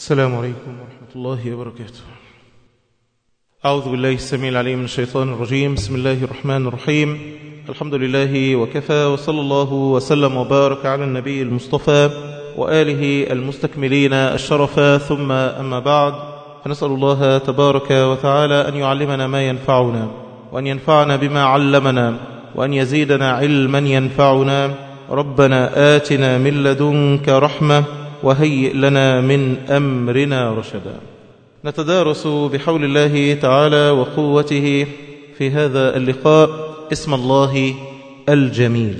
السلام عليكم ورحمة الله وبركاته. أعوذ بالله السميع العليم من الشيطان الرجيم. بسم الله الرحمن الرحيم. الحمد لله وكفى وصلى الله وسلم وبارك على النبي المصطفى وآله المستكملين الشرفا ثم أما بعد فنسأل الله تبارك وتعالى أن يعلمنا ما ينفعنا وأن ينفعنا بما علمنا وأن يزيدنا علما ينفعنا. ربنا آتنا من لدنك رحمة وهيئ لنا من أمرنا رشدا. نتدارس بحول الله تعالى وقوته في هذا اللقاء اسم الله الجميل.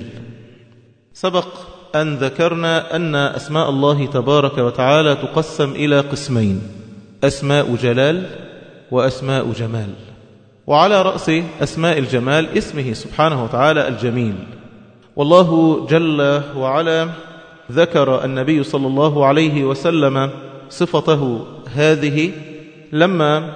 سبق أن ذكرنا أن أسماء الله تبارك وتعالى تقسم إلى قسمين أسماء جلال وأسماء جمال. وعلى رأس أسماء الجمال اسمه سبحانه وتعالى الجميل. والله جل وعلا ذكر النبي صلى الله عليه وسلم صفته هذه لما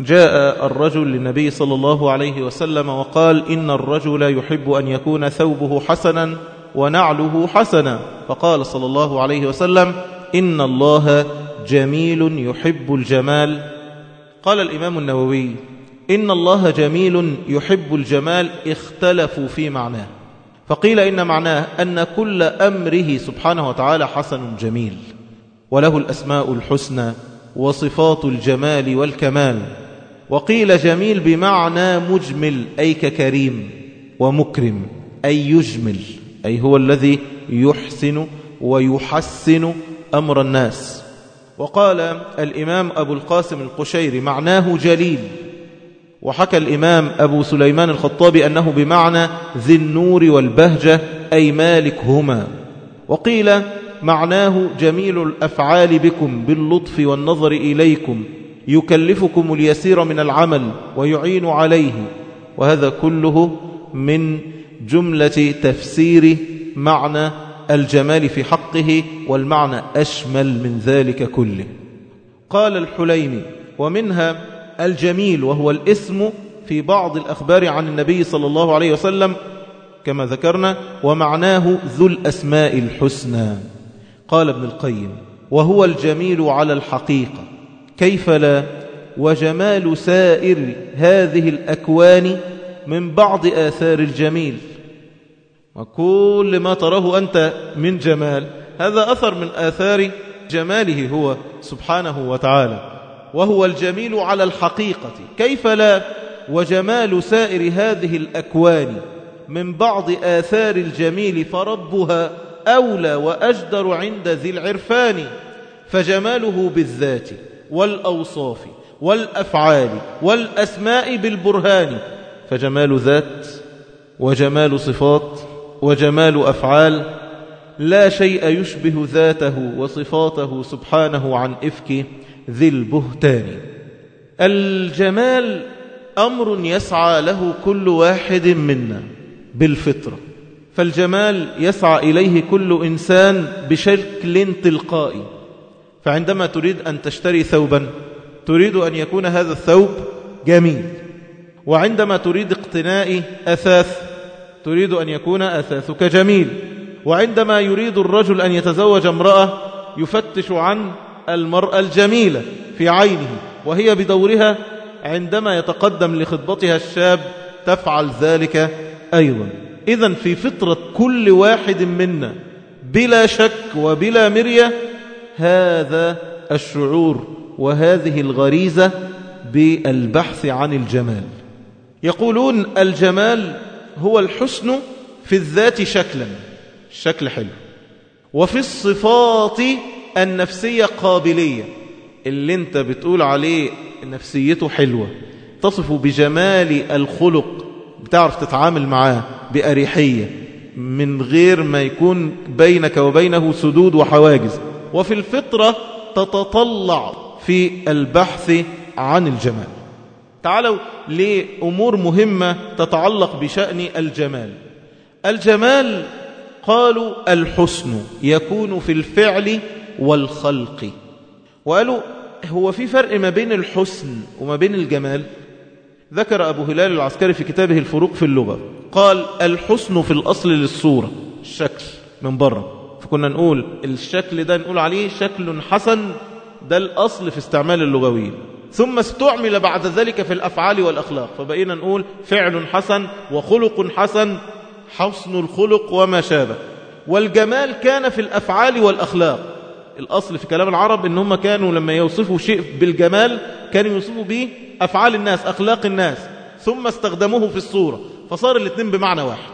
جاء الرجل للنبي صلى الله عليه وسلم وقال إن الرجل يحب أن يكون ثوبه حسنا ونعله حسنا. فقال صلى الله عليه وسلم إن الله جميل يحب الجمال. قال الإمام النووي إن الله جميل يحب الجمال اختلفوا في معناه. فقيل إن معناه أن كل أمره سبحانه وتعالى حسن جميل وله الأسماء الحسنى وصفات الجمال والكمال. وقيل جميل بمعنى مجمل أي ككريم ومكرم أي يجمل أي هو الذي يحسن ويحسن أمر الناس. وقال الإمام أبو القاسم القشيري معناه جليل. وحكى الإمام أبو سليمان الخطابي أنه بمعنى ذي النور والبهجة أي مالك هما وقيل معناه جميل الأفعال بكم باللطف والنظر إليكم يكلفكم اليسير من العمل ويعين عليه. وهذا كله من جملة تفسير معنى الجمال في حقه والمعنى أشمل من ذلك كله. قال الحليمي ومنها الجميل وهو الاسم في بعض الأخبار عن النبي صلى الله عليه وسلم كما ذكرنا ومعناه ذو الأسماء الحسنى. قال ابن القيم وهو الجميل على الحقيقة. كيف لا؟ وجمال سائر هذه الأكوان من بعض آثار الجميل. وكل ما تراه أنت من جمال هذا أثر من آثار جماله هو سبحانه وتعالى. وهو الجميل على الحقيقة. كيف لا؟ وجمال سائر هذه الأكوان من بعض آثار الجميل فربها أولى وأجدر عند ذي العرفان فجماله بالذات والأوصاف والأفعال والأسماء بالبرهان. فجمال ذات وجمال صفات وجمال أفعال لا شيء يشبه ذاته وصفاته سبحانه عن إفك ذي البهتان. الجمال أمر يسعى له كل واحد منا بالفطرة. فالجمال يسعى إليه كل إنسان بشكل تلقائي فعندما تريد أن تشتري ثوبا تريد أن يكون هذا الثوب جميل. وعندما تريد اقتناء أثاث تريد أن يكون أثاثك جميل. وعندما يريد الرجل أن يتزوج امرأة يفتش عن المرأة الجميلة في عينه وهي بدورها عندما يتقدم لخطبتها الشاب تفعل ذلك أيضا. إذا في فطرة كل واحد منا بلا شك وبلا مرية هذا الشعور وهذه الغريزة بالبحث عن الجمال. يقولون الجمال هو الحسن في الذات شكلا الشكل حلو. وفي الصفات النفسية قابلية. اللي انت بتقول عليه نفسيته حلوة. تصف بجمال الخلق. بتعرف تتعامل معاه بأريحية. من غير ما يكون بينك وبينه سدود وحواجز. وفي الفطرة تتطلع في البحث عن الجمال. تعالوا لأمور مهمة تتعلق بشأن الجمال. الجمال قالوا الحسن يكون في الفعل والخلق. وقالوا هو في فرق ما بين الحسن وما بين الجمال؟ ذكر أبو هلال العسكري في كتابه الفروق في اللغة قال الحسن في الأصل للصورة الشكل من بره. فكنا نقول الشكل ده نقول عليه شكل حسن ده الأصل في استعمال اللغويين. ثم استعمل بعد ذلك في الأفعال والأخلاق فبقينا نقول فعل حسن وخلق حسن حسن الخلق وما شابه. والجمال كان في الأفعال والأخلاق. الأصل في كلام العرب إن هم كانوا لما يوصفوا شيء بالجمال كانوا يوصفوا به أفعال الناس أخلاق الناس ثم استخدموه في الصورة فصار الاثنين بمعنى واحد.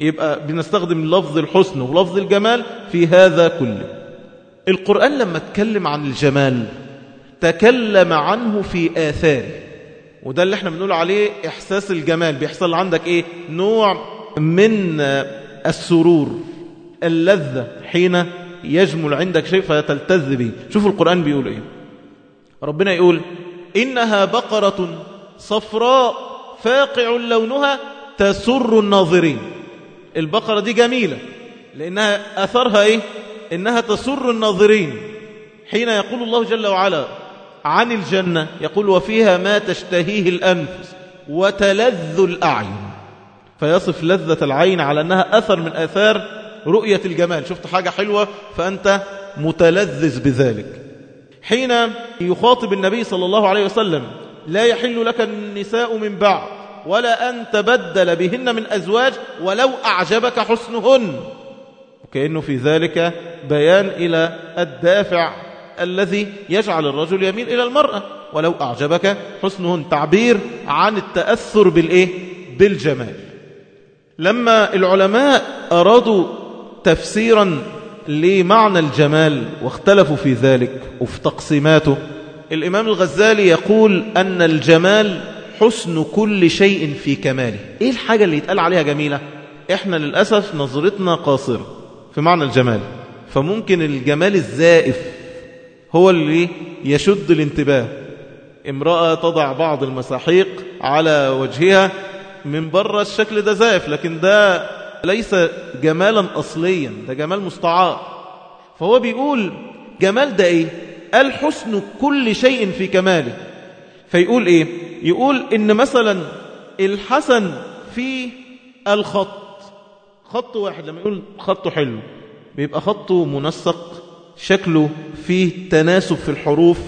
يبقى بنستخدم لفظ الحسن ولفظ الجمال في هذا كله. القرآن لما اتكلم عن الجمال تكلم عنه في آثاره وده اللي إحنا بنقول عليه إحساس الجمال. بيحصل عندك إيه؟ نوع من السرور اللذة حين يجمل عندك شيء فتلتذ به. شوفوا القرآن بيقول إيه. ربنا يقول إنها بقرة صفراء فاقع لونها تسر الناظرين. البقرة دي جميلة لأنها أثرها إيه؟ إنها تسر الناظرين. حين يقول الله جل وعلا عن الجنة يقول وفيها ما تشتهيه الأنفس وتلذ الأعين. فيصف لذة العين على أنها أثر من آثار رؤية الجمال. شفت حاجة حلوة؟ فأنت متلذذ بذلك. حين يخاطب النبي صلى الله عليه وسلم لا يحل لك النساء من بعد ولا أن تبدل بهن من أزواج ولو أعجبك حسنهن. وكأنه في ذلك بيان إلى الدافع الذي يجعل الرجل يميل إلى المرأة. ولو أعجبك حسنهن. تعبير عن التأثر بالإيه؟ بالجمال. لما العلماء أرادوا تفسيرا لمعنى الجمال واختلفوا في ذلك وفي تقسيماته. الإمام الغزالي يقول أن الجمال حسن كل شيء في كماله. إيه الحاجة اللي يتقال عليها جميلة؟ إحنا للأسف نظرتنا قاصرة في معنى الجمال. فممكن الجمال الزائف هو اللي يشد الانتباه. امرأة تضع بعض المساحيق على وجهها من بره الشكل ده زائف لكن ده ليس جمالا أصليا ده جمال مستعار. فهو بيقول جمال ده إيه؟ قال حسن كل شيء في كماله. فيقول إيه؟ يقول إن مثلا الحسن في الخط خط واحد لما يقول خطه حلو بيبقى خطه منسق شكله فيه تناسب في الحروف.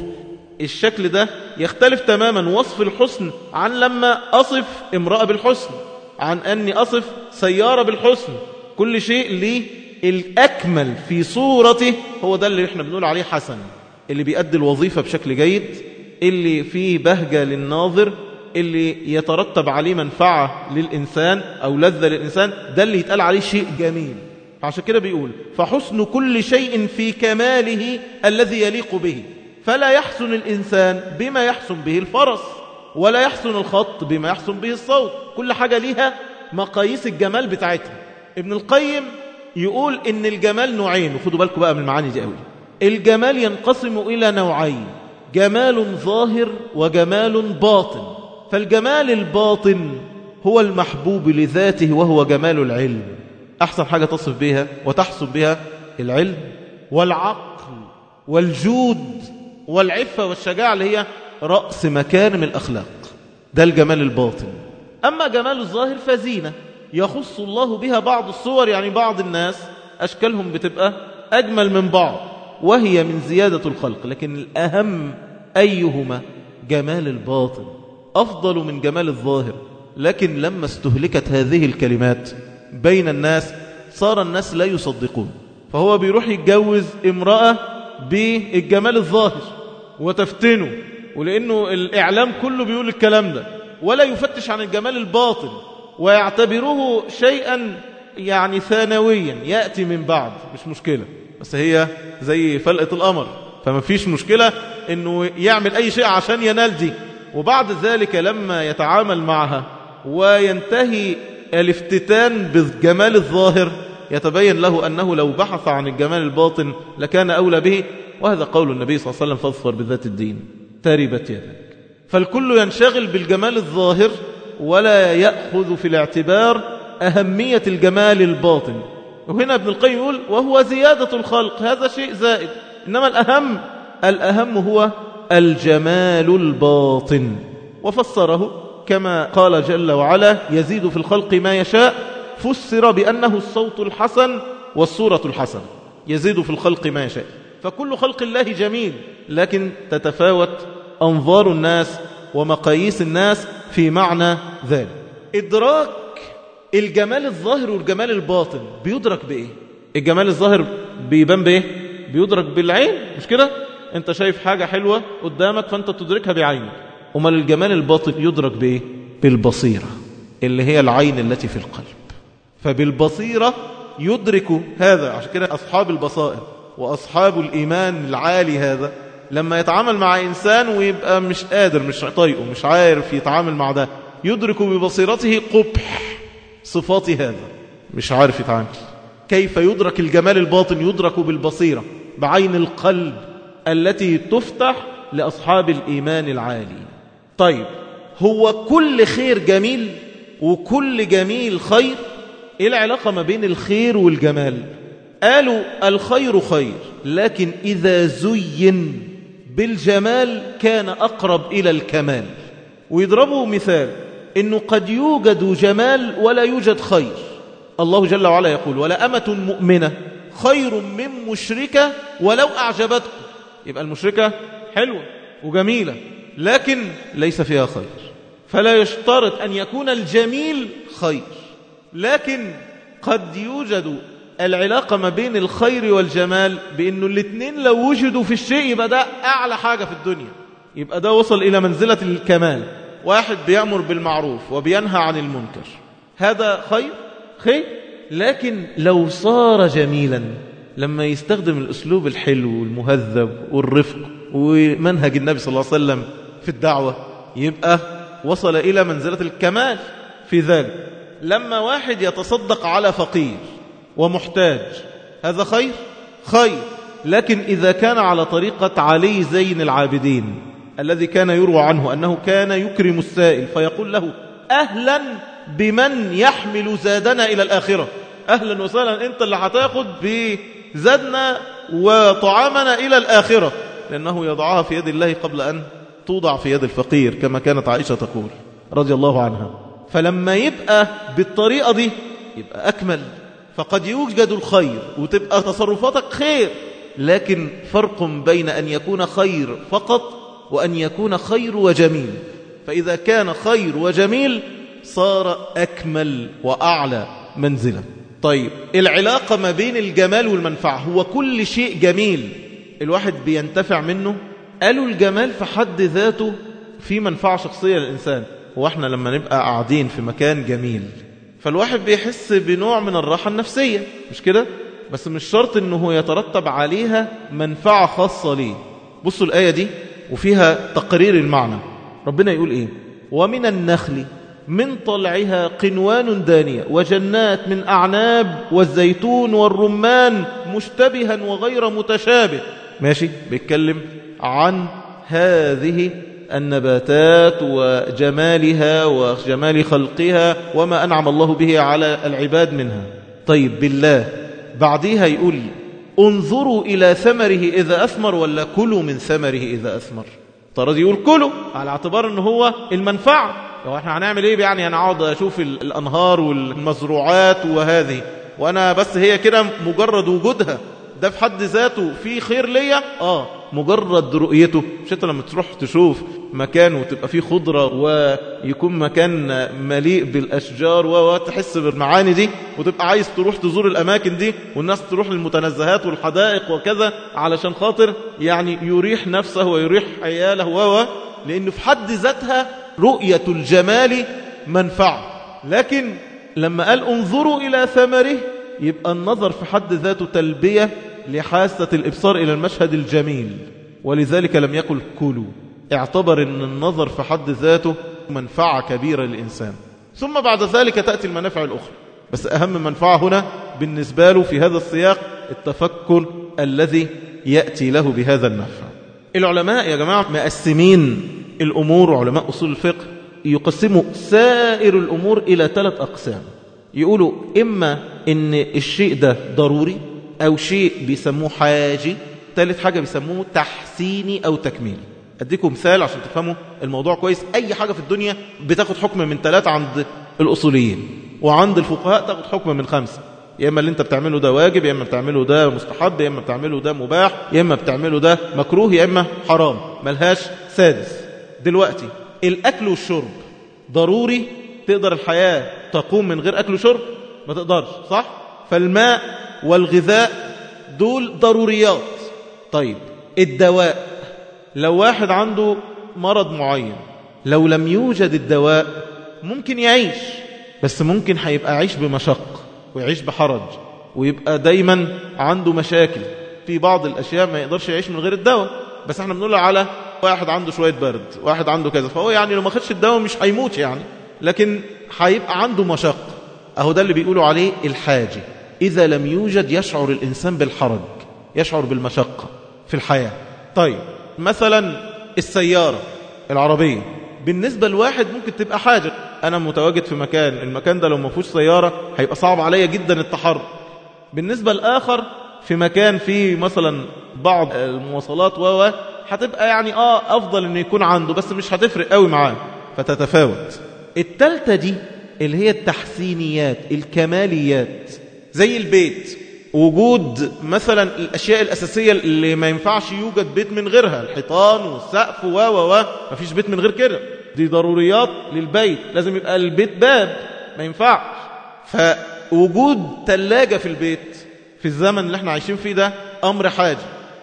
الشكل ده يختلف تماما وصف الحسن عن لما أصف امرأة بالحسن. عن أني أصف سيارة بالحسن. كل شيء ليه الأكمل في صورته. هو ده اللي إحنا بنقول عليه حسن. اللي بيأدي الوظيفة بشكل جيد. اللي فيه بهجة للناظر. اللي يترتب عليه منفعة للإنسان أو لذة للإنسان. ده اللي يتقال عليه شيء جميل. عشان كده بيقول فحسن كل شيء في كماله الذي يليق به. فلا يحسن الإنسان بما يحسن به الفرس. ولا يحسن الخط بما يحسن به الصوت. كل حاجة ليها مقاييس الجمال بتاعتها. ابن القيم يقول إن الجمال نوعين وخدوا بالكم بقى من المعاني دي قوي. الجمال ينقسم إلى نوعين جمال ظاهر وجمال باطن. فالجمال الباطن هو المحبوب لذاته وهو جمال العلم. أحسن حاجة تصف بها وتحسب بها العلم والعقل والجود والعفة والشجاعة اللي هي رأس مكارم الأخلاق. ده الجمال الباطن. أما جمال الظاهر فزينة. يخص الله بها بعض الصور يعني بعض الناس أشكالهم بتبقى أجمل من بعض وهي من زيادة الخلق. لكن الأهم أيهما؟ جمال الباطن. أفضل من جمال الظاهر. لكن لما استهلكت هذه الكلمات بين الناس صار الناس لا يصدقون. فهو بيروح يتجوز امرأة بالجمال الظاهر وتفتنه. ولأنه الإعلام كله بيقول الكلام ده ولا يفتش عن الجمال الباطن ويعتبره شيئا يعني ثانويا يأتي من بعد مش مشكلة. بس هي زي فلقة القمر فما فيش مشكلة إنه يعمل أي شيء عشان ينال دي. وبعد ذلك لما يتعامل معها وينتهي الافتتان بالجمال الظاهر يتبين له أنه لو بحث عن الجمال الباطن لكان أولى به وهذا قول النبي صلى الله عليه وسلم فاظفر بذات الدين. تربت يدك فالكل ينشغل بالجمال الظاهر ولا يأخذ في الاعتبار أهمية الجمال الباطن. وهنا ابن القيم يقول وهو زيادة الخلق. هذا شيء زائد. إنما الأهم الأهم هو الجمال الباطن. وفسره كما قال جل وعلا يزيد في الخلق ما يشاء. فسر بأنه الصوت الحسن والصورة الحسنة. يزيد في الخلق ما يشاء. فكل خلق الله جميل لكن تتفاوت أنظار الناس ومقاييس الناس في معنى ذلك. إدراك الجمال الظاهر والجمال الباطن بيدرك بإيه؟ الجمال الظاهر بيبان بإيه؟ بيدرك بالعين مش كده؟ أنت شايف حاجة حلوة قدامك فأنت تدركها بعينك. أمال الجمال الباطن يدرك بإيه؟ بالبصيرة اللي هي العين التي في القلب. فبالبصيرة يدرك هذا عشان كده أصحاب البصائر وأصحاب الإيمان العالي هذا لما يتعامل مع إنسان ويبقى مش قادر مش طايقه مش عارف يتعامل مع ده يدرك ببصيرته قبح صفات هذا مش عارف يتعامل. كيف يدرك الجمال الباطن؟ يدرك بالبصيرة بعين القلب التي تفتح لأصحاب الإيمان العالي. طيب هو كل خير جميل وكل جميل خير؟ إيه العلاقة ما بين الخير والجمال؟ قالوا الخير خير لكن إذا زين بالجمال كان أقرب إلى الكمال. ويضربوا مثال إنه قد يوجد جمال ولا يوجد خير. الله جل وعلا يقول ولا أمة مؤمنة خير من مشركة ولو أعجبتكم. يبقى المشركة حلوة وجميلة لكن ليس فيها خير. فلا يشترط أن يكون الجميل خير لكن قد يوجد العلاقة ما بين الخير والجمال بأنه الاثنين لو وجدوا في الشيء يبقى ده أعلى حاجة في الدنيا. يبقى ده وصل إلى منزلة الكمال. واحد بيأمر بالمعروف وبينهى عن المنكر. هذا خير؟ خير. لكن لو صار جميلا لما يستخدم الأسلوب الحلو والمهذب والرفق ومنهج النبي صلى الله عليه وسلم في الدعوة يبقى وصل إلى منزلة الكمال في ذلك. لما واحد يتصدق على فقير ومحتاج. هذا خير؟ خير. لكن إذا كان على طريقة علي زين العابدين الذي كان يروى عنه أنه كان يكرم السائل فيقول له أهلا بمن يحمل زادنا إلى الآخرة. أهلا وسهلا أنت اللي هتاخد بزادنا وطعامنا إلى الآخرة. لأنه يضعها في يد الله قبل أن توضع في يد الفقير كما كانت عائشة تقول رضي الله عنها. فلما يبقى بالطريقة دي يبقى أكمل. فقد يوجد الخير وتبقى تصرفاتك خير لكن فرق بين أن يكون خير فقط وأن يكون خير وجميل. فإذا كان خير وجميل صار أكمل وأعلى منزلا. طيب العلاقة ما بين الجمال والمنفعة هو كل شيء جميل. الواحد بينتفع منه. قالوا الجمال في حد ذاته في منفعة شخصية للإنسان هو إحنا لما نبقى قاعدين في مكان جميل. فالواحد بيحس بنوع من الراحة النفسية مش كده؟ بس مش شرط إنه يترتب عليها منفعة خاصة ليه. بصوا الآية دي وفيها تقرير المعنى. ربنا يقول إيه؟ ومن النخل من طلعها قنوان دانية وجنات من أعناب والزيتون والرمان مشتبها وغير متشابه. ماشي؟ بيتكلم عن هذه النباتات وجمالها وجمال خلقها وما أنعم الله به على العباد منها. طيب بالله. بعديها يقول انظروا إلى ثمره إذا أثمر ولا كلوا من ثمره إذا أثمر؟ طرد يقول كلوا على اعتبار أنه هو المنفعة. لو إحنا هنعمل إيه يعني؟ أنا أقعد أشوف الأنهار والمزروعات وهذه. وأنا بس هي كده مجرد وجودها. ده في حد ذاته في خير ليا؟ آه. مجرد رؤيته. مش انت لما تروح تشوف مكان وتبقى فيه خضرة ويكون مكان مليء بالأشجار وتحس بالمعاني دي وتبقى عايز تروح تزور الأماكن دي والناس تروح للمتنزهات والحدائق وكذا علشان خاطر يعني يريح نفسه ويريح عياله و لأنه في حد ذاتها رؤية الجمال منفعة. لكن لما قال انظروا إلى ثمره يبقى النظر في حد ذاته تلبية لحاسة الإبصار إلى المشهد الجميل ولذلك لم يقل كلوا اعتبر أن النظر في حد ذاته منفعة كبيرة للإنسان. ثم بعد ذلك تأتي المنافع الأخرى. بس أهم منفعة هنا بالنسبة له في هذا السياق التفكر الذي يأتي له بهذا النفع العلماء يا جماعة مقسمين الأمور علماء أصول الفقه يقسموا سائر الأمور إلى ثلاث أقسام. يقولوا إما إن الشيء ده ضروري أو شيء بيسموه حاجي ثالث حاجة بيسموه تحسيني أو تكميلي. أديكم مثال عشان تفهموا الموضوع كويس. أي حاجة في الدنيا بتاخد حكم من ثلاثة عند الأصوليين وعند الفقهاء تاخد حكم من خمسة يا إما اللي أنت بتعمله ده واجب يا إما بتعمله ده مستحب يا إما بتعمله ده مباح يا إما بتعمله ده مكروه يا إما حرام. ملهاش سادس. دلوقتي الأكل والشرب ضروري؟ تقدر الحياة تقوم من غير أكل وشرب؟ ما تقدرش صح؟ فالماء والغذاء دول ضروريات. طيب الدواء. لو واحد عنده مرض معين لو لم يوجد الدواء ممكن يعيش بس ممكن هيبقى يعيش بمشق ويعيش بحرج ويبقى دايما عنده مشاكل. في بعض الأشياء ما يقدرش يعيش من غير الدواء بس إحنا بنقول على واحد عنده شوية برد واحد عنده كذا. فهو يعني لو ما خدش الدواء مش هيموت يعني لكن هيبقى عنده مشق أهو ده اللي بيقولوا عليه الحاجة. إذا لم يوجد يشعر الإنسان بالحرج يشعر بالمشقة في الحياة. طيب مثلا السيارة العربية. بالنسبة لواحد ممكن تبقى حاجة. أنا متواجد في مكان المكان ده لو ما فيهوش سيارة هيبقى صعب عليا جدا التحرك. بالنسبة لآخر في مكان فيه مثلا بعض المواصلات و هتبقى يعني آه أفضل أن يكون عنده بس مش هتفرق قوي معاه. فتتفاوت. التالتة دي اللي هي التحسينيات الكماليات. زي البيت وجود مثلا الأشياء الأساسية اللي ما ينفعش يوجد بيت من غيرها الحيطان والسقف و و و ما فيش بيت من غير كده. دي ضروريات للبيت لازم يبقى البيت باب ما ينفعش. فوجود ثلاجة في البيت في الزمن اللي إحنا عايشين فيه ده أمر حاجة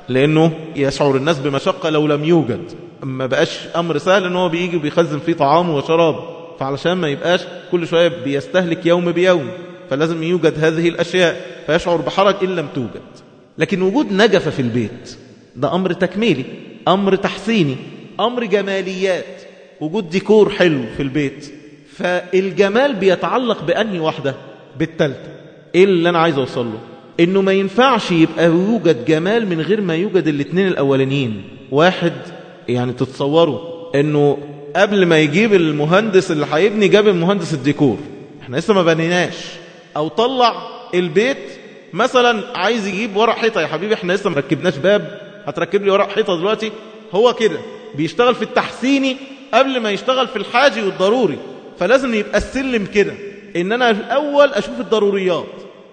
لأنه يشعر الناس بمشقة لو لم يوجد. ما بقاش أمر سهل أنه بيجي وبيخزن فيه طعامه وشرابه فعلشان ما يبقاش كل شوية بيستهلك يوم بيوم. فلازم يوجد هذه الأشياء فيشعر بحرج إن لم توجد. لكن وجود نجفة في البيت ده أمر تكميلي أمر تحسيني أمر جماليات. وجود ديكور حلو في البيت فالجمال بيتعلق بأنهي واحدة؟ بالتالتة. إيه اللي أنا عايز أوصل له؟ إنه ما ينفعش يبقى يوجد جمال من غير ما يوجد الاثنين الأولانيين. واحد يعني تتصوروا إنه قبل ما يجيب المهندس اللي هيبني جاب المهندس الديكور. إحنا لسه ما بنيناش. أو طلع البيت مثلا عايز يجيب ورق حيطة. يا حبيبي إحنا لسه ما ركبناش باب. هتركب لي ورق حيطة دلوقتي؟ هو كده. بيشتغل في التحسيني قبل ما يشتغل في الحاجي والضروري. فلازم يبقى السلم كده إن أنا الأول أشوف الضروريات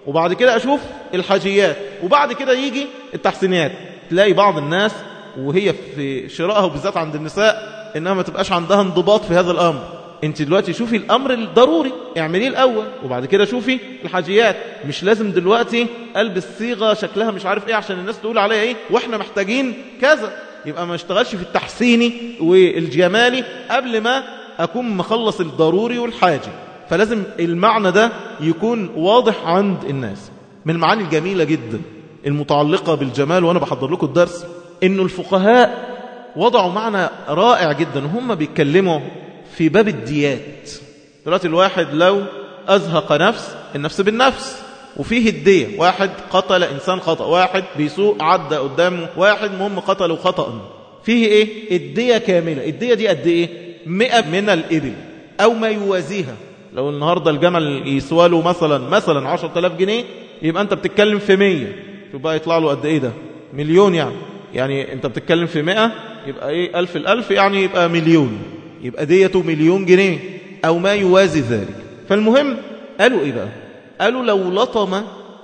وبعد كده أشوف الحاجيات وبعد كده يجي التحسينيات. تلاقي بعض الناس وهي في شرائها وبالذات عند النساء إنها ما تبقاش عندها انضباط في هذا الأمر. انت دلوقتي شوفي الامر الضروري اعمليه الأول وبعد كده شوفي الحاجيات. مش لازم دلوقتي البس صيغه شكلها مش عارف إيه عشان الناس تقول عليها إيه وإحنا محتاجين كذا. يبقى ما اشتغلش في التحسيني والجمالي قبل ما اكون مخلص الضروري والحاجي. فلازم المعنى ده يكون واضح عند الناس. من المعاني الجميلة جدا المتعلقة بالجمال وأنا بحضر لكم الدرس إنه الفقهاء وضعوا معنى رائع جدا هم بيتكلموا في باب الديات. دلوقتي الواحد لو أزهق نفس النفس بالنفس وفيه الدية. واحد قتل إنسان خطأ واحد بيسوق عدى قدامه واحد مهم قتله خطأ. فيه إيه؟ الدية كاملة. الدية دي قد إيه؟ مئة من الإبل أو ما يوازيها. لو النهاردة الجمل يسواله مثلا مثلا عشرة آلاف جنيه يبقى أنت بتتكلم في مية. شوف بقى يطلع له قد إيه ده؟ مليون يعني. يعني أنت بتتكلم في مئة يبقى إيه؟ ألف الألف يعني يبقى مليون. يبقى ديته مليون جنيه أو ما يوازي ذلك. فالمهم قالوا إيه بقى؟ قالوا لو لطم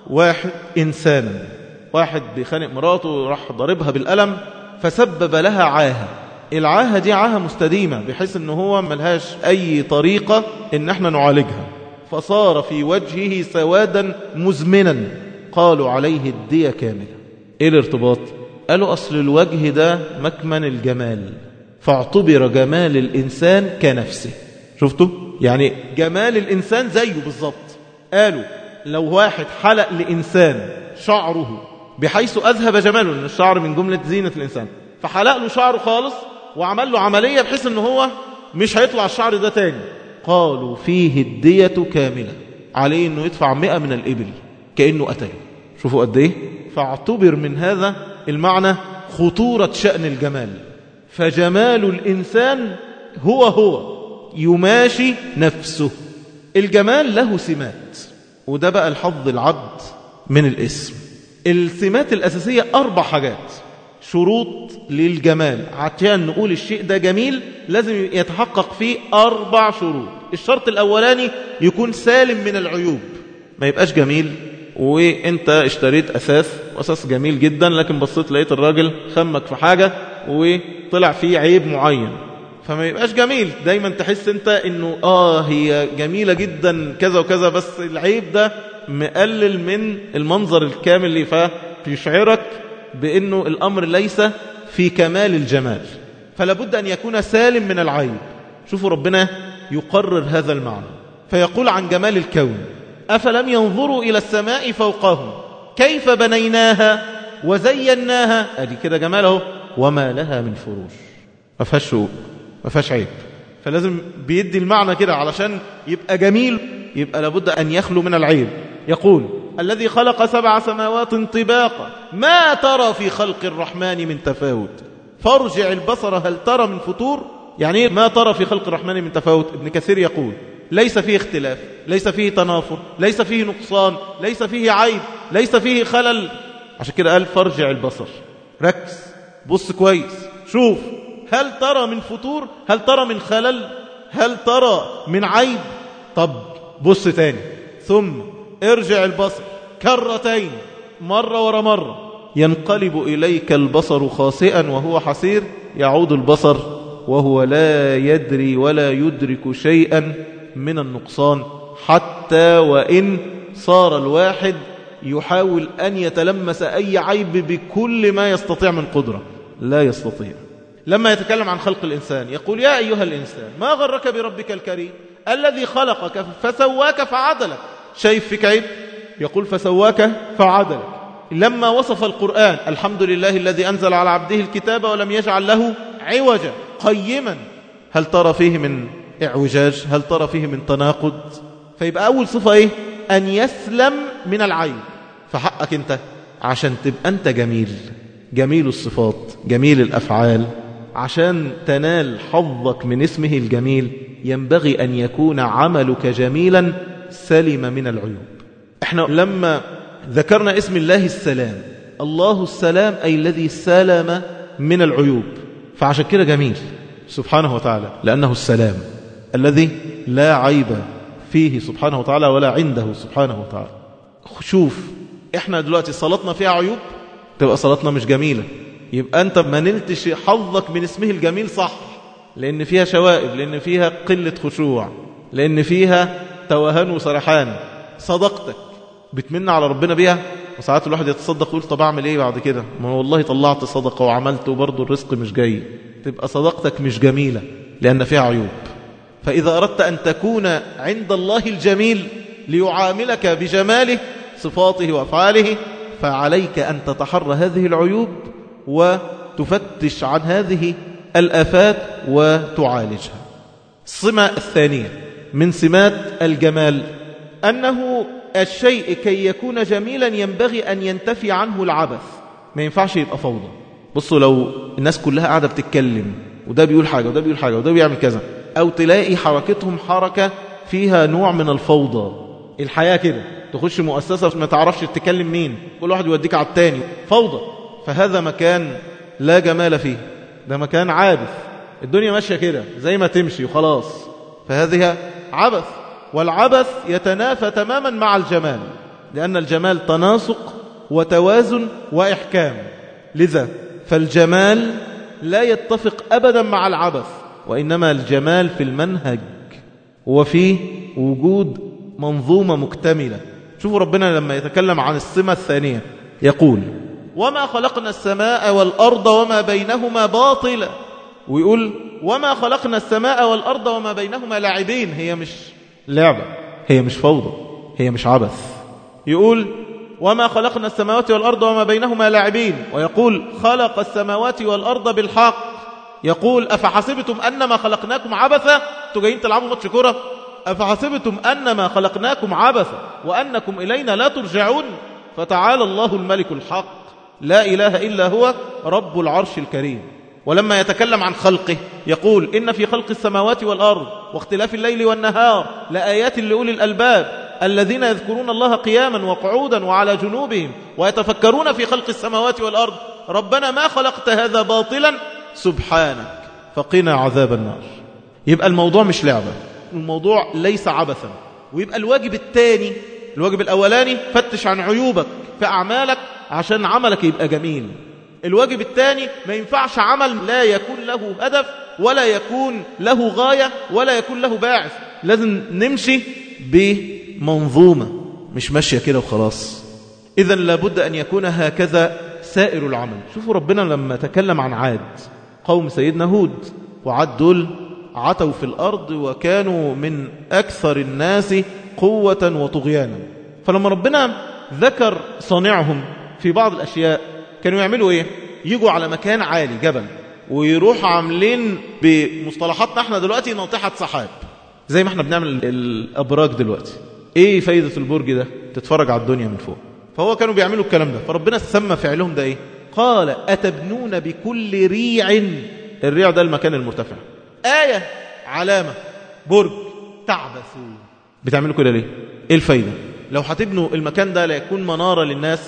واحد إنسانا واحد بيخانق مراته راح ضربها بالألم فسبب لها عاهة. العاهة دي عاهة مستديمة بحيث إن هو ملهاش أي طريقة إن إحنا نعالجها. فصار في وجهه سوادا مزمنا. قالوا عليه الدية كاملة. إيه الارتباط؟ قالوا أصل الوجه ده مكمن الجمال. فاعتبر جمال الإنسان كنفسه. شفتوا؟ يعني جمال الإنسان زيه بالظبط. قالوا لو واحد حلق لإنسان شعره بحيث أذهب جماله لأن الشعر من جملة زينة الإنسان. فحلق له شعره خالص وعمل له عملية بحيث أنه هو مش هيطلع الشعر ده تاني. قالوا فيه الدية كاملة. عليه أنه يدفع مئة من الإبل. كأنه قتله شوفوا قد إيه؟ فاعتبر من هذا المعنى خطورة شأن الجمال. فجمال الإنسان هو هو يماشي نفسه. الجمال له سمات وده بقى الحظ العبد من الاسم. السمات الأساسية أربع حاجات. شروط للجمال. عشان نقول الشيء ده جميل لازم يتحقق فيه أربع شروط. الشرط الأولاني يكون سالم من العيوب. ما يبقاش جميل وانت اشتريت أساس وأساس جميل جدا لكن بصيت لقيت الراجل خمك في حاجة وطلع فيه عيب معين. فما يبقاش جميل. دايما تحس انت انه آه هي جميلة جدا كذا وكذا بس العيب ده مقلل من المنظر الكامل فيشعرك بإنه الأمر ليس في كمال الجمال. فلا بد أن يكون سالم من العيب. شوفوا ربنا يقرر هذا المعنى. فيقول عن جمال الكون أفلم ينظروا إلى السماء فوقهم؟ كيف بنيناها وزيناها؟ أدي كده جماله وما لها من فروش. ما فيهاش شوق ما فيهاش عيب. فلازم بيدي المعنى كده علشان يبقى جميل يبقى لابد أن يخلو من العيب. يقول الذي خلق سبع سماوات طباقا ما ترى في خلق الرحمن من تفاوت؟ فارجع البصر هل ترى من فطور؟ يعني ما ترى في خلق الرحمن من تفاوت؟ ابن كثير يقول ليس فيه اختلاف ليس فيه تنافر ليس فيه نقصان ليس فيه عيب ليس فيه خلل. عشان كده قال فارجع البصر. ركز. بص كويس. شوف هل ترى من فطور؟ هل ترى من خلل؟ هل ترى من عيب؟ طب بص تاني. ثم ارجع البصر كرتين مرة ورا مرة. ينقلب إليك البصر خاسئا وهو حسير يعود البصر وهو لا يدري ولا يدرك شيئا من النقصان. حتى وإن صار الواحد يحاول أن يتلمس أي عيب بكل ما يستطيع من قدرة. لا يستطيع. لما يتكلم عن خلق الإنسان يقول يا أيها الإنسان ما غرك بربك الكريم؟ الذي خلقك فسواك فعدلك. شايف فيك عيب يقول فسواك فعدلك. لما وصف القرآن الحمد لله الذي أنزل على عبده الكتاب ولم يجعل له عوجا. قيما. هل ترى فيه من إعوجاج؟ هل ترى فيه من تناقض؟ فيبقى أول صفة إيه؟ أن يسلم من العيب فحقك أنت عشان تبقى أنت جميل. جميل الصفات جميل الأفعال. عشان تنال حظك من اسمه الجميل ينبغي أن يكون عملك جميلا سلم من العيوب. إحنا لما ذكرنا اسم الله السلام الله السلام أي الذي سلم من العيوب. فعشان كده جميل. سبحانه وتعالى. لأنه السلام الذي لا عيب فيه سبحانه وتعالى ولا عنده سبحانه وتعالى. شوف إحنا دلوقتي صلاتنا فيها عيوب؟ تبقى صلاتنا مش جميلة. يبقى أنت ما نلتش حظك من اسمه الجميل صح. لأن فيها شوائب لأن فيها قلة خشوع لأن فيها توهان وسرحان. صدقتك. بتمن على ربنا بيها؟ وساعات الواحد يتصدق يقول طب أعمل إيه بعد كده؟ ما والله طلعت صدقة وعملت وبرضه الرزق مش جاي. تبقى صدقتك مش جميلة لأن فيها عيوب. فإذا أردت أن تكون عند الله الجميل ليعاملك بجماله صفاته وأفعاله فعليك أن تتحرى هذه العيوب وتفتش عن هذه الآفات وتعالجها. الصمة الثانية من سمات الجمال أنه الشيء كي يكون جميلا ينبغي أن ينتفي عنه العبث. ما ينفعش يبقى فوضى. بصوا لو الناس كلها قاعدة بتتكلم وده بيقول حاجة وده بيقول حاجة وده بيعمل كذا أو تلاقي حركتهم حركة فيها نوع من الفوضى. الحياة كده. تخش مؤسسة ما تعرفش تتكلم مين. كل واحد يوديك على التاني. فوضى. فهذا مكان لا جمال فيه. ده مكان عابث. الدنيا ماشية كده. زي ما تمشي وخلاص. فهذه عبث. والعبث يتنافى تماما مع الجمال. لأن الجمال تناسق وتوازن وإحكام. لذا فالجمال لا يتفق أبدا مع العبث. وإنما الجمال في المنهج. وفي وجود منظومة مكتملة. شوفوا ربنا لما يتكلم عن السمة الثانية. يقول وما خلقنا السماء والأرض وما بينهما باطلا ويقول وما خلقنا السماء والأرض وما بينهما لاعبين. هي مش لعبة هي مش فوضى هي مش عبث. يقول وما خلقنا السماوات والأرض وما بينهما لاعبين. ويقول خلق السماوات والأرض بالحق. يقول أفحسبتم أنما خلقناكم عبثا؟ أنتوا جايين تلعبوا ماتش كرة أفحسبتم أنما خلقناكم عبثا وأنكم إلينا لا ترجعون؟ فتعالى الله الملك الحق. لا إله إلا هو رب العرش الكريم. ولما يتكلم عن خلقه يقول إن في خلق السماوات والأرض واختلاف الليل والنهار لآيات لأولي الألباب الذين يذكرون الله قياما وقعودا وعلى جنوبهم ويتفكرون في خلق السماوات والأرض. ربنا ما خلقت هذا باطلا. سبحانك. فقنا عذاب النار. يبقى الموضوع مش لعبة. الموضوع ليس عبثا. ويبقى الواجب الثاني الواجب الأولاني فتش عن عيوبك في أعمالك عشان عملك يبقى جميل. الواجب الثاني ما ينفعش عمل لا يكون له هدف ولا يكون له غاية ولا يكون له باعث. لازم نمشي بمنظومة مش ماشية كده وخلاص. إذا لابد أن يكون هكذا سائر العمل. شوفوا ربنا لما تكلم عن عاد قوم سيدنا هود وعاد دول عتوا في الأرض وكانوا من أكثر الناس قوة وطغيانا. فلما ربنا ذكر صانعهم في بعض الأشياء كانوا يعملوا إيه؟ يجوا على مكان عالي جبل ويروح عاملين بمصطلحاتنا إحنا دلوقتي ناطحة سحاب. زي ما إحنا بنعمل الأبراج دلوقتي. إيه فايدة البرج ده؟ تتفرج على الدنيا من فوق. فهو كانوا بيعملوا الكلام ده. فربنا سمى فعلهم ده إيه؟ قال أتبنون بكل ريع. الريع ده المكان المرتفع. آية علامة برج تعبثون. بتعملوا كده ليه؟ إيه الفايدة؟ لو هتبنوا المكان ده ليكون منارة للناس